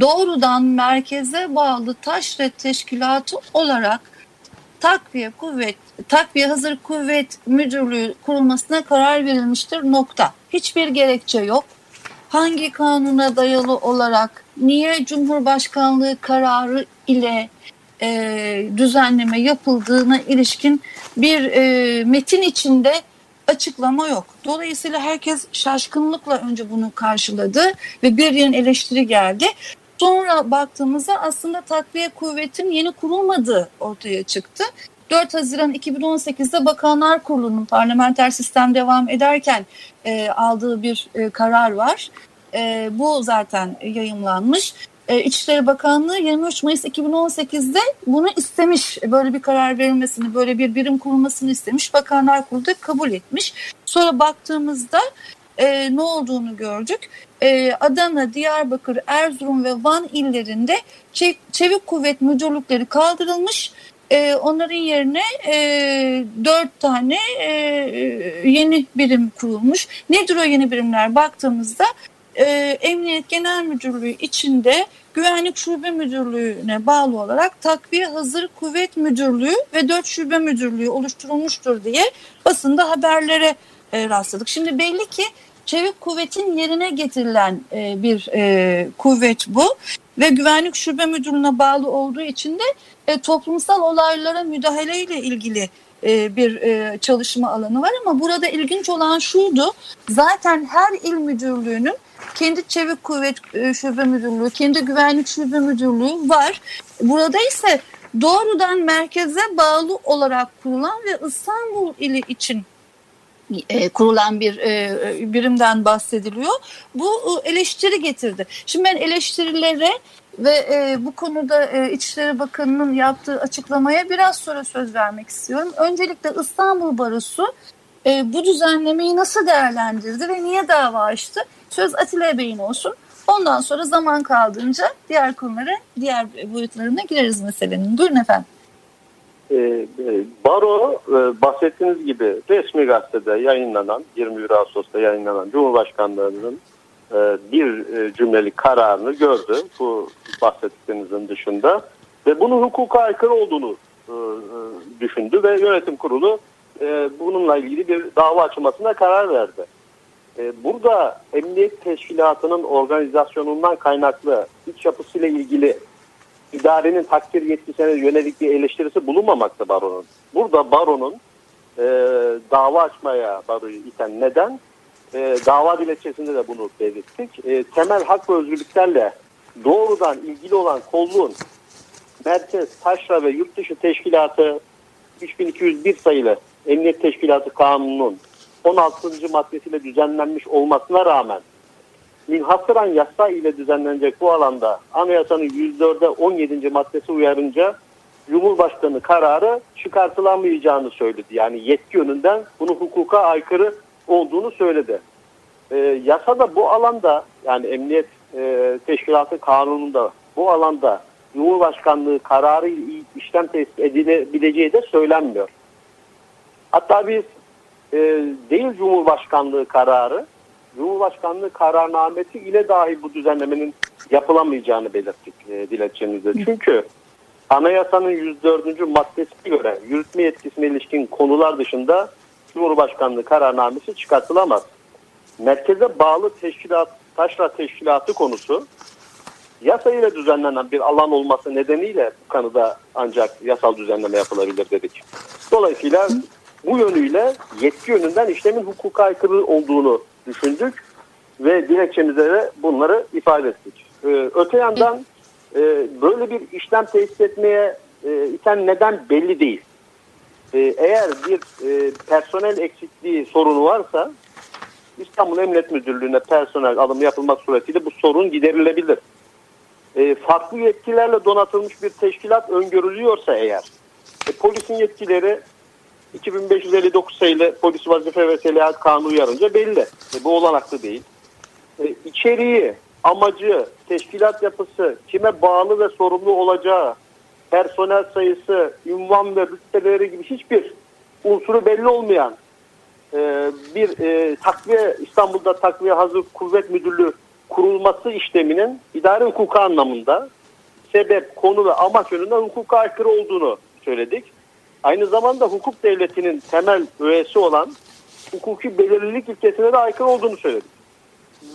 doğrudan merkeze bağlı taşret teşkilatı olarak takviye kuvvet takviye hazır kuvvet müdürlüğü kurulmasına karar verilmiştir nokta. Hiçbir gerekçe yok. Hangi kanuna dayalı olarak niye Cumhurbaşkanlığı kararı ile e, düzenleme yapıldığına ilişkin bir e, metin içinde açıklama yok. Dolayısıyla herkes şaşkınlıkla önce bunu karşıladı ve bir yerin eleştiri geldi. Sonra baktığımızda aslında takviye kuvvetin yeni kurulmadığı ortaya çıktı. 4 Haziran 2018'de Bakanlar Kurulu'nun parlamenter sistem devam ederken e, aldığı bir e, karar var. E, bu zaten yayımlanmış. E, İçişleri Bakanlığı 23 Mayıs 2018'de bunu istemiş. Böyle bir karar verilmesini, böyle bir birim kurulmasını istemiş. Bakanlar Kurulu da kabul etmiş. Sonra baktığımızda e, ne olduğunu gördük. E, Adana, Diyarbakır, Erzurum ve Van illerinde çevik kuvvet müdürlükleri kaldırılmış. E, onların yerine e, dört tane e, yeni birim kurulmuş. Nedir o yeni birimler? Baktığımızda e, Emniyet Genel Müdürlüğü içinde Güvenlik Şube Müdürlüğü'ne bağlı olarak Takviye Hazır Kuvvet Müdürlüğü ve dört şube müdürlüğü oluşturulmuştur diye basında haberlere e, rastladık. Şimdi belli ki çevik kuvvetin yerine getirilen e, bir e, kuvvet bu ve güvenlik şube müdürlüğüne bağlı olduğu için de e, toplumsal olaylara müdahaleyle ilgili e, bir e, çalışma alanı var ama burada ilginç olan şuydu zaten her il müdürlüğünün kendi çevik kuvvet e, şube müdürlüğü, kendi güvenlik şube müdürlüğü var. Burada ise doğrudan merkeze bağlı olarak kurulan ve İstanbul ili için e, kurulan bir e, birimden bahsediliyor. Bu e, eleştiri getirdi. Şimdi ben eleştirilere ve bu konuda İçişleri Bakanı'nın yaptığı açıklamaya biraz sonra söz vermek istiyorum. Öncelikle İstanbul Barosu e, bu düzenlemeyi nasıl değerlendirdi ve niye dava açtı? Söz Atilla Bey'in olsun. Ondan sonra zaman kaldığınca diğer konulara, diğer boyutlarına gireriz meselenin. Buyurun efendim. Ee, baro e, bahsettiğiniz gibi resmi gazetede yayınlanan 21 Ağustos'ta yayınlanan Cumhurbaşkanlığının e, bir e, cümlelik kararını gördü bu bahsettiğinizin dışında ve bunun hukuka aykırı olduğunu düşündü ve yönetim kurulu bununla ilgili bir dava açılmasına karar verdi. Burada Emniyet Teşkilatı'nın organizasyonundan kaynaklı iç yapısıyla ilgili idarenin takdir yetkisine yönelik bir eleştirisi bulunmamakta baronun. Burada baronun e, dava açmaya baroyu iten neden? E, dava dilekçesinde de bunu belirttik. E, temel hak ve özgürlüklerle doğrudan ilgili olan kolluğun Merkez, Taşra ve Yurtdışı Teşkilatı 3201 sayılı Emniyet Teşkilatı Kanunu'nun 16. maddesiyle düzenlenmiş olmasına rağmen minhasıran yasa ile düzenlenecek bu alanda anayasanın 104'e 17. maddesi uyarınca Cumhurbaşkanı kararı çıkartılamayacağını söyledi. Yani yetki yönünden bunun hukuka aykırı olduğunu söyledi. E, yasada bu alanda yani Emniyet e, Teşkilatı Kanunu'nda bu alanda Cumhurbaşkanlığı kararı işlem tesis edilebileceği de söylenmiyor. Hatta biz e, değil Cumhurbaşkanlığı kararı Cumhurbaşkanlığı kararnamesi ile dahi bu düzenlemenin yapılamayacağını belirttik e, dilekçemizde. Çünkü anayasanın 104. maddesine göre yürütme yetkisine ilişkin konular dışında Cumhurbaşkanlığı kararnamesi çıkartılamaz. Merkeze bağlı teşkilat, taşra teşkilatı konusu yasa ile düzenlenen bir alan olması nedeniyle bu konuda ancak yasal düzenleme yapılabilir dedik. Dolayısıyla bu yönüyle yetki yönünden işlemin hukuka aykırı olduğunu düşündük ve dilekçemize de bunları ifade ettik. Ee, öte yandan e, böyle bir işlem tesis etmeye e, iten neden belli değil. E, eğer bir e, personel eksikliği sorunu varsa İstanbul Emniyet Müdürlüğü'ne personel alımı yapılmak suretiyle bu sorun giderilebilir. E, farklı yetkilerle donatılmış bir teşkilat öngörülüyorsa eğer e, polisin yetkileri 2559 sayılı polis vazife ve selahat kanunu uyarınca belli. E, bu olanaklı değil. E, içeriği, amacı, teşkilat yapısı, kime bağlı ve sorumlu olacağı, personel sayısı, ünvan ve rütbeleri gibi hiçbir unsuru belli olmayan e, bir e, takviye İstanbul'da takviye hazır kuvvet müdürlüğü kurulması işleminin idare hukuku anlamında sebep, konu ve amaç yönünden hukuka aykırı olduğunu söyledik aynı zamanda hukuk devletinin temel üyesi olan hukuki belirlilik ilkesine de aykırı olduğunu söyledik.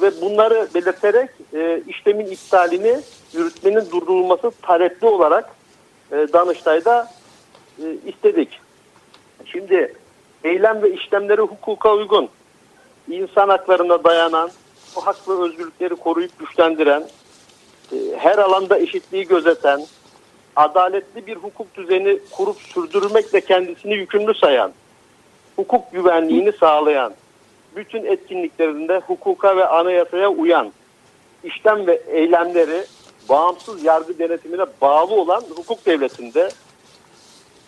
Ve bunları belirterek e, işlemin iptalini yürütmenin durdurulması talepli olarak e, Danıştay'da e, istedik. Şimdi eylem ve işlemleri hukuka uygun, insan haklarına dayanan, bu hak ve özgürlükleri koruyup güçlendiren, e, her alanda eşitliği gözeten, adaletli bir hukuk düzeni kurup sürdürmekle kendisini yükümlü sayan, hukuk güvenliğini sağlayan, bütün etkinliklerinde hukuka ve anayasaya uyan, işlem ve eylemleri bağımsız yargı denetimine bağlı olan hukuk devletinde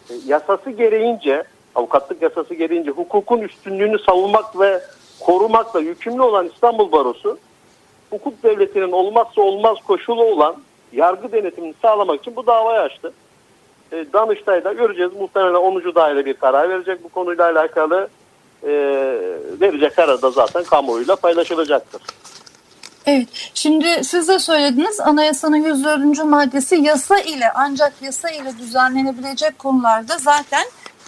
e, yasası gereğince, avukatlık yasası gereğince hukukun üstünlüğünü savunmak ve korumakla yükümlü olan İstanbul Barosu, hukuk devletinin olmazsa olmaz koşulu olan yargı denetimini sağlamak için bu davayı açtı. E, Danıştay'da göreceğiz. Muhtemelen 10. daire bir karar verecek bu konuyla alakalı. E, verecek karar da zaten kamuoyuyla paylaşılacaktır. Evet, şimdi siz de söylediniz anayasanın 104. maddesi yasa ile ancak yasa ile düzenlenebilecek konularda zaten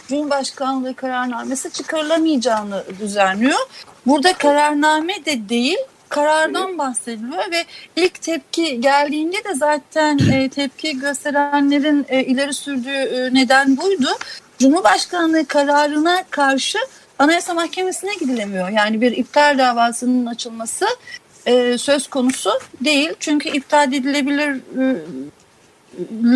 Cumhurbaşkanlığı kararnamesi çıkarılamayacağını düzenliyor. Burada kararname de değil karardan bahsediliyor ve ilk tepki geldiğinde de zaten e, tepki gösterenlerin e, ileri sürdüğü e, neden buydu. Cumhurbaşkanlığı kararına karşı Anayasa Mahkemesi'ne gidilemiyor. Yani bir iptal davasının açılması e, söz konusu değil. Çünkü iptal edilebilir e,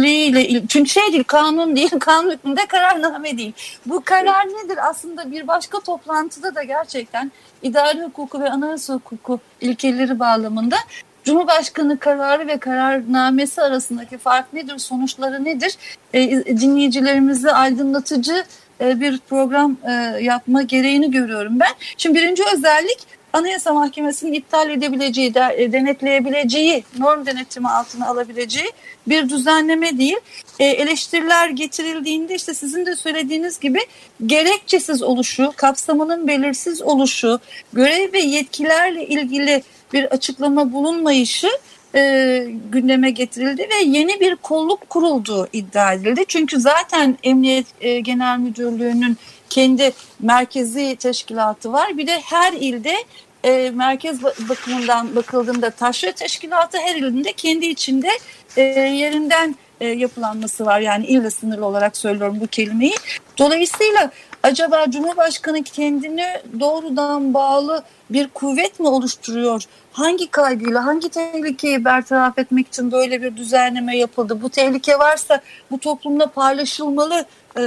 ile çünkü şey değil kanun değil kanun hükmünde kararname değil. Bu karar nedir? Aslında bir başka toplantıda da gerçekten idari hukuku ve anayasa hukuku ilkeleri bağlamında Cumhurbaşkanı kararı ve kararnamesi arasındaki fark nedir, sonuçları nedir? E, dinleyicilerimizi aydınlatıcı e, bir program e, yapma gereğini görüyorum ben. Şimdi birinci özellik Anayasa Mahkemesi'nin iptal edebileceği, e, denetleyebileceği, norm denetimi altına alabileceği bir düzenleme değil. E, eleştiriler getirildiğinde işte sizin de söylediğiniz gibi gerekçesiz oluşu, kapsamının belirsiz oluşu, görev ve yetkilerle ilgili bir açıklama bulunmayışı e, gündeme getirildi ve yeni bir kolluk kurulduğu iddia edildi. Çünkü zaten Emniyet Genel Müdürlüğü'nün kendi merkezi teşkilatı var. Bir de her ilde e, merkez bakımından bakıldığında taşra teşkilatı her ilinde kendi içinde e, yerinden e, yapılanması var. Yani ille sınırlı olarak söylüyorum bu kelimeyi. Dolayısıyla acaba Cumhurbaşkanı kendini doğrudan bağlı bir kuvvet mi oluşturuyor? Hangi kaygıyla, hangi tehlikeyi bertaraf etmek için böyle bir düzenleme yapıldı? Bu tehlike varsa bu toplumda paylaşılmalı e,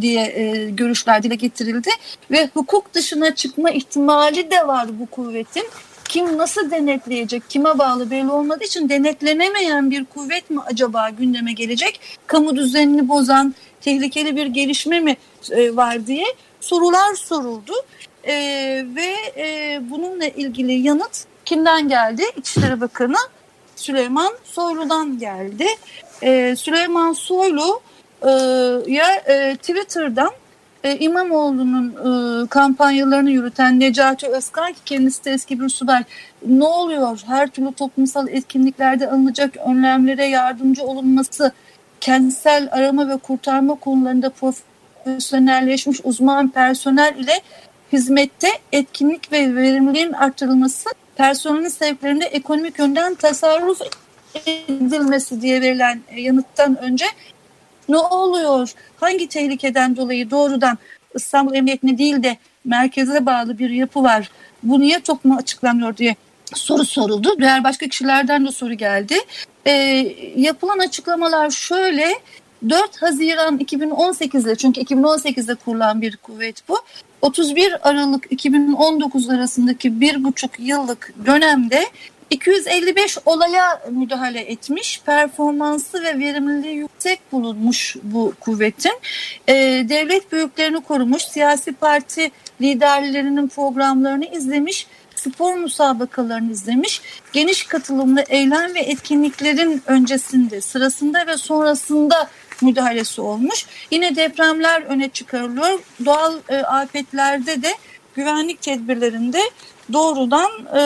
diye e, görüşler dile getirildi ve hukuk dışına çıkma ihtimali de var bu kuvvetin. Kim nasıl denetleyecek, kime bağlı belli olmadığı için denetlenemeyen bir kuvvet mi acaba gündeme gelecek? Kamu düzenini bozan tehlikeli bir gelişme mi e, var diye sorular soruldu. E, ve e, bununla ilgili yanıt kimden geldi? İçişleri Bakanı Süleyman Soylu'dan geldi. E, Süleyman Soylu e, ya e, Twitter'dan e, İmamoğlu'nun e, kampanyalarını yürüten Necati Özkan ki kendisi de eski bir subay ne oluyor her türlü toplumsal etkinliklerde alınacak önlemlere yardımcı olunması kentsel arama ve kurtarma konularında profesyonelleşmiş uzman personel ile hizmette etkinlik ve verimliliğin arttırılması personelin sevklerinde ekonomik yönden tasarruf edilmesi diye verilen yanıttan önce ne oluyor? Hangi tehlikeden dolayı doğrudan İstanbul Emniyetine değil de merkeze bağlı bir yapı var. Bu niye çok mu açıklanıyor diye soru soruldu. Diğer başka kişilerden de soru geldi. E, yapılan açıklamalar şöyle 4 Haziran 2018'de çünkü 2018'de kurulan bir kuvvet bu. 31 Aralık 2019 arasındaki bir buçuk yıllık dönemde 255 olaya müdahale etmiş. Performansı ve verimliliği yüksek bulunmuş bu kuvvetin. E, devlet büyüklerini korumuş, siyasi parti liderlerinin programlarını izlemiş, spor müsabakalarını izlemiş, geniş katılımlı eylem ve etkinliklerin öncesinde, sırasında ve sonrasında müdahalesi olmuş. Yine depremler öne çıkarılıyor. Doğal e, afetlerde de güvenlik tedbirlerinde doğrudan e,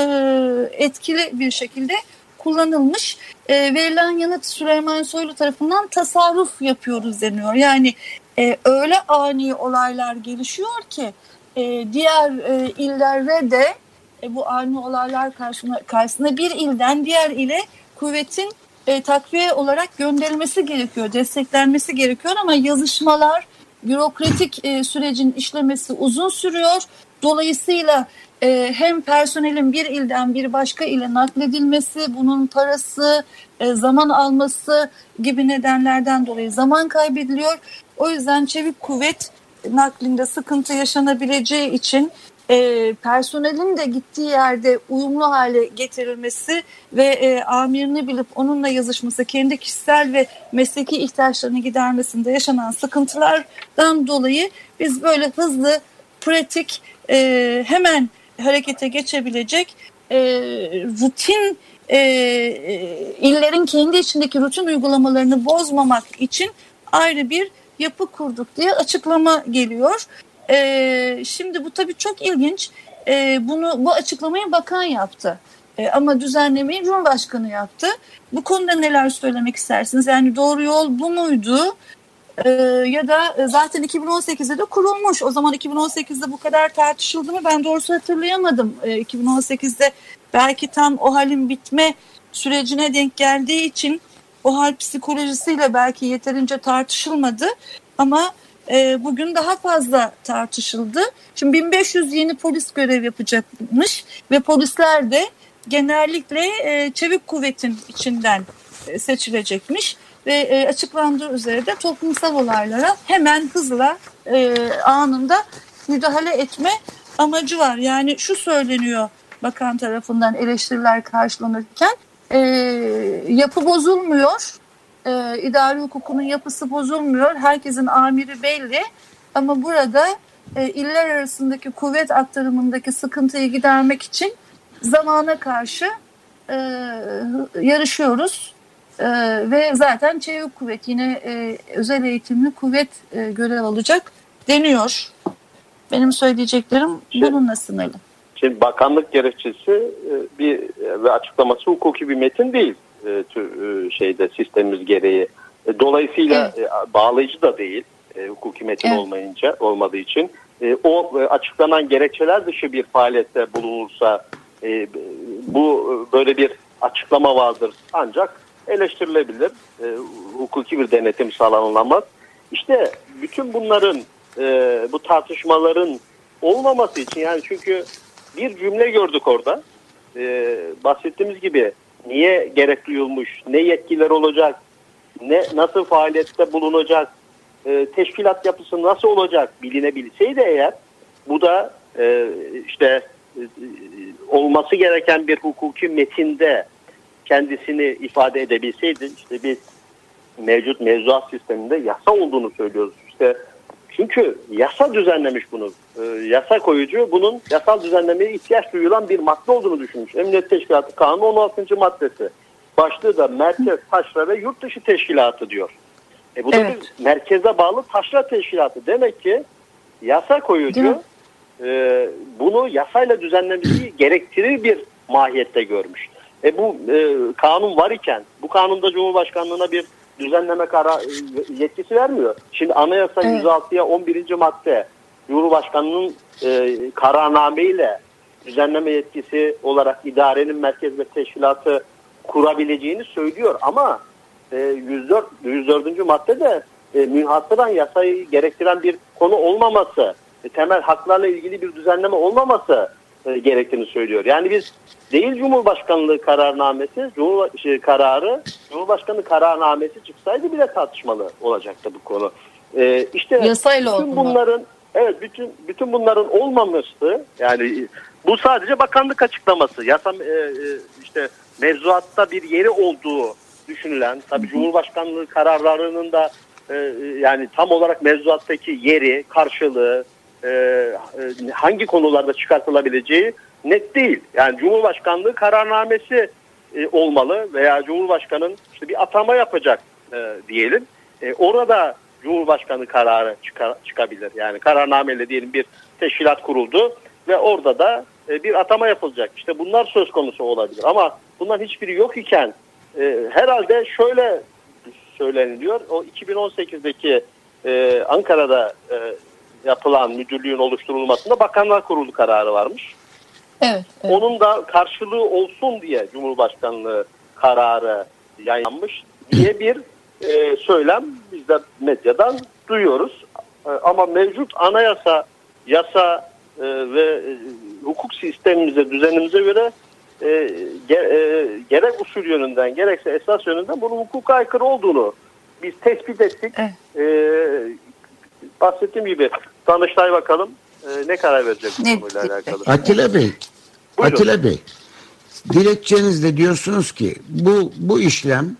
etkili bir şekilde kullanılmış. E, verilen yanıt Süleyman Soylu tarafından tasarruf yapıyoruz deniyor. Yani e, öyle ani olaylar gelişiyor ki e, diğer e, illerde de e, bu ani olaylar karşısında, karşısında bir ilden diğer ile kuvvetin e, takviye olarak gönderilmesi gerekiyor, desteklenmesi gerekiyor ama yazışmalar, bürokratik e, sürecin işlemesi uzun sürüyor. Dolayısıyla e, hem personelin bir ilden bir başka ile nakledilmesi, bunun parası, e, zaman alması gibi nedenlerden dolayı zaman kaybediliyor. O yüzden çevik kuvvet naklinde sıkıntı yaşanabileceği için e, personelin de gittiği yerde uyumlu hale getirilmesi ve e, amirini bilip onunla yazışması, kendi kişisel ve mesleki ihtiyaçlarını gidermesinde yaşanan sıkıntılardan dolayı biz böyle hızlı, pratik, e, hemen harekete geçebilecek e, rutin e, e, illerin kendi içindeki rutin uygulamalarını bozmamak için ayrı bir yapı kurduk diye açıklama geliyor. E, şimdi bu tabii çok ilginç. E, bunu bu açıklamayı bakan yaptı. E, ama düzenlemeyi Cumhurbaşkanı yaptı. Bu konuda neler söylemek istersiniz? Yani doğru yol bu muydu? e, ya da e, zaten 2018'de de kurulmuş. O zaman 2018'de bu kadar tartışıldı mı ben doğrusu hatırlayamadım. E, 2018'de belki tam o halin bitme sürecine denk geldiği için o hal psikolojisiyle belki yeterince tartışılmadı ama e, bugün daha fazla tartışıldı. Şimdi 1500 yeni polis görev yapacakmış ve polisler de genellikle e, çevik kuvvetin içinden e, seçilecekmiş ve e, açıklandığı üzere de toplumsal olaylara hemen hızla e, anında müdahale etme amacı var. Yani şu söyleniyor bakan tarafından eleştiriler karşılanırken e, yapı bozulmuyor, e, idari hukukunun yapısı bozulmuyor, herkesin amiri belli ama burada e, iller arasındaki kuvvet aktarımındaki sıkıntıyı gidermek için zamana karşı e, yarışıyoruz e, ve zaten çevik kuvvet yine e, özel eğitimli kuvvet e, görev alacak deniyor. Benim söyleyeceklerim Şimdi- bununla sınırlı. Şimdi bakanlık gerekçesi e, bir e, ve açıklaması hukuki bir metin değil e, e, şeyde sistemimiz gereği. E, Dolayısıyla e, bağlayıcı da değil e, hukuki metin Evet. olmayınca olmadığı için E, o e, açıklanan gerekçeler dışı bir faaliyette bulunursa e, bu böyle bir açıklama vardır ancak eleştirilebilir. E, hukuki bir denetim sağlanılamaz. İşte bütün bunların e, bu tartışmaların olmaması için yani çünkü bir cümle gördük orada. Bahsettiğimiz gibi niye gerek ne yetkiler olacak, ne nasıl faaliyette bulunacak, e, teşkilat yapısı nasıl olacak? Bilinebilseydi eğer bu da e, işte e, olması gereken bir hukuki metinde kendisini ifade edebilseydi işte biz mevcut mevzuat sisteminde yasa olduğunu söylüyoruz. İşte çünkü yasa düzenlemiş bunu. Ee, yasa koyucu bunun yasal düzenlemeye ihtiyaç duyulan bir madde olduğunu düşünmüş. Emniyet Teşkilatı Kanunu 16. maddesi. Başlığı da merkez, taşra ve yurt dışı teşkilatı diyor. E bu da Evet. bir merkeze bağlı taşra teşkilatı. Demek ki yasa koyucu e, bunu yasayla düzenlemeyi gerektirir bir mahiyette görmüş. E bu e, kanun var iken bu kanunda Cumhurbaşkanlığına bir düzenleme kara, e, yetkisi vermiyor. Şimdi anayasa Evet. 106'ya 11. madde Cumhurbaşkanının e, kararnameyle düzenleme yetkisi olarak idarenin merkez ve teşkilatı kurabileceğini söylüyor ama e, 104 104. maddede e, münhasıran yasayı gerektiren bir konu olmaması, e, temel haklarla ilgili bir düzenleme olmaması e, gerektiğini söylüyor. Yani biz değil Cumhurbaşkanlığı kararnamesi, Cumhur şey, kararı, Cumhurbaşkanı kararnamesi çıksaydı bile tartışmalı olacaktı bu konu. E, işte Yasayla bütün bunların evet bütün bütün bunların olmaması yani bu sadece bakanlık açıklaması. Yasa e, e, işte mevzuatta bir yeri olduğu düşünülen tabii Cumhurbaşkanlığı kararlarının da e, yani tam olarak mevzuattaki yeri, karşılığı, e, e, hangi konularda çıkartılabileceği net değil. Yani Cumhurbaşkanlığı kararnamesi e, olmalı veya Cumhurbaşkanın işte bir atama yapacak e, diyelim. E, orada Cumhurbaşkanı kararı çıkar, çıkabilir. Yani kararnameyle diyelim bir teşkilat kuruldu ve orada da e, bir atama yapılacak. İşte bunlar söz konusu olabilir. Ama bunların hiçbiri yok iken e, herhalde şöyle söyleniliyor. O 2018'deki e, Ankara'da e, yapılan müdürlüğün oluşturulmasında Bakanlar Kurulu kararı varmış. Evet. evet. Onun da karşılığı olsun diye Cumhurbaşkanlığı kararı yayınlanmış diye bir e, söylem biz de medyadan duyuyoruz. E, ama mevcut anayasa, yasa e, ve e, hukuk sistemimize, düzenimize göre e, ge- e, gerek usul yönünden gerekse esas yönünden bunun hukuka aykırı olduğunu biz tespit ettik. Evet. E, bahsettiğim gibi Danıştay bakalım e, ne karar verecek bu Ne konuyla alakalı. Atilla Bey, Buyurun. Atilla Bey, dilekçenizde diyorsunuz ki bu bu işlem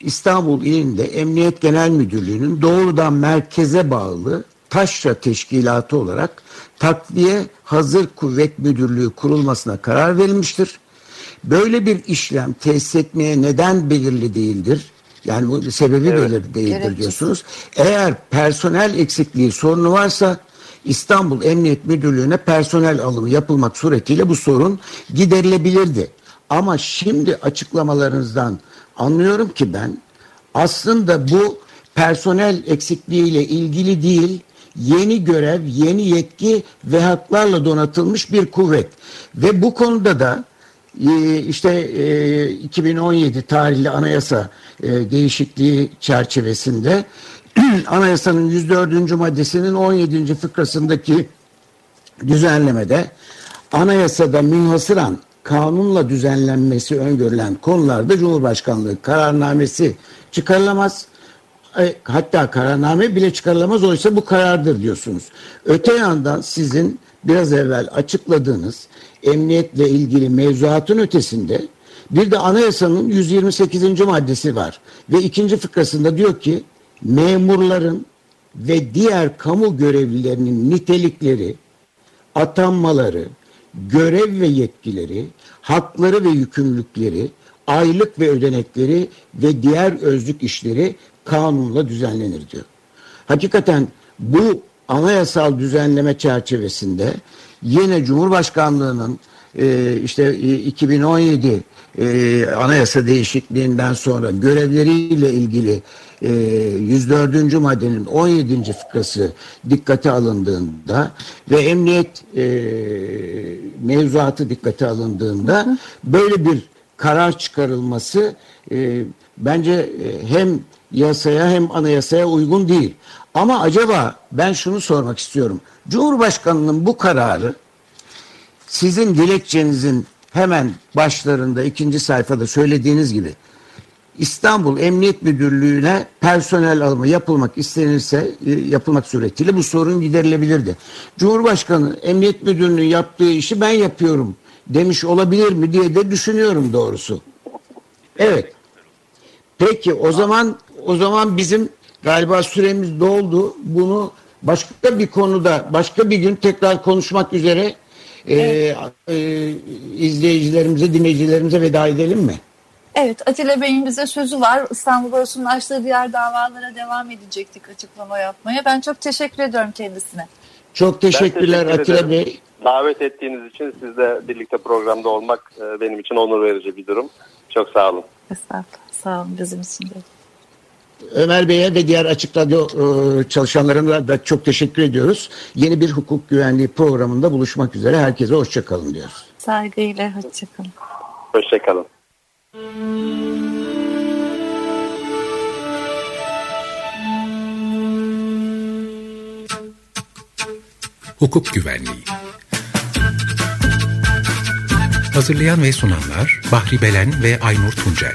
İstanbul ilinde Emniyet Genel Müdürlüğü'nün doğrudan merkeze bağlı taşra teşkilatı olarak takviye hazır kuvvet müdürlüğü kurulmasına karar verilmiştir. Böyle bir işlem tesis etmeye neden belirli değildir? Yani bu sebebi Evet. belirli değildir Gerekçesi. diyorsunuz. Eğer personel eksikliği sorunu varsa İstanbul Emniyet Müdürlüğü'ne personel alımı yapılmak suretiyle bu sorun giderilebilirdi. Ama şimdi açıklamalarınızdan anlıyorum ki ben aslında bu personel eksikliğiyle ilgili değil, yeni görev, yeni yetki ve haklarla donatılmış bir kuvvet. Ve bu konuda da işte 2017 e, tarihli anayasa e, değişikliği çerçevesinde anayasanın 104. maddesinin 17. fıkrasındaki düzenlemede anayasada münhasıran kanunla düzenlenmesi öngörülen konularda Cumhurbaşkanlığı kararnamesi çıkarılamaz. Hatta kararname bile çıkarılamaz oysa bu karardır diyorsunuz. Öte yandan sizin biraz evvel açıkladığınız emniyetle ilgili mevzuatın ötesinde bir de anayasanın 128. maddesi var. Ve ikinci fıkrasında diyor ki memurların ve diğer kamu görevlilerinin nitelikleri, atanmaları, görev ve yetkileri, hakları ve yükümlülükleri, aylık ve ödenekleri ve diğer özlük işleri kanunla düzenlenir diyor. Hakikaten bu anayasal düzenleme çerçevesinde yine Cumhurbaşkanlığının e, işte 2017 e, anayasa değişikliğinden sonra görevleriyle ilgili e, 104. maddenin 17. fıkrası dikkate alındığında ve emniyet e, mevzuatı dikkate alındığında böyle bir karar çıkarılması e, bence e, hem yasaya hem anayasaya uygun değil. Ama acaba ben şunu sormak istiyorum. Cumhurbaşkanının bu kararı sizin dilekçenizin hemen başlarında ikinci sayfada söylediğiniz gibi İstanbul Emniyet Müdürlüğü'ne personel alımı yapılmak istenirse e, yapılmak suretiyle bu sorun giderilebilirdi. Cumhurbaşkanı Emniyet Müdürlüğü'nün yaptığı işi ben yapıyorum demiş olabilir mi diye de düşünüyorum doğrusu. Evet. Peki o zaman o zaman bizim galiba süremiz doldu. Bunu başka bir konuda başka bir gün tekrar konuşmak üzere e, evet. e, izleyicilerimize, dinleyicilerimize veda edelim mi? Evet, Atilla Bey'in bize sözü var. İstanbul Barosu'nun açtığı diğer davalara devam edecektik açıklama yapmaya. Ben çok teşekkür ediyorum kendisine. Çok teşekkürler teşekkür Atilla Bey. Davet ettiğiniz için sizle birlikte programda olmak e, benim için onur verici bir durum. Çok sağ olun. Estağfurullah. Sağ olun bizim için de. Ömer Bey'e ve diğer Açık Radyo e, çalışanlarına da çok teşekkür ediyoruz. Yeni bir hukuk güvenliği programında buluşmak üzere. Herkese hoşçakalın diyoruz. Saygıyla hoşçakalın. Hoşçakalın. Hukuk Güvenliği Hazırlayan ve sunanlar Bahri Belen ve Aynur Tuncel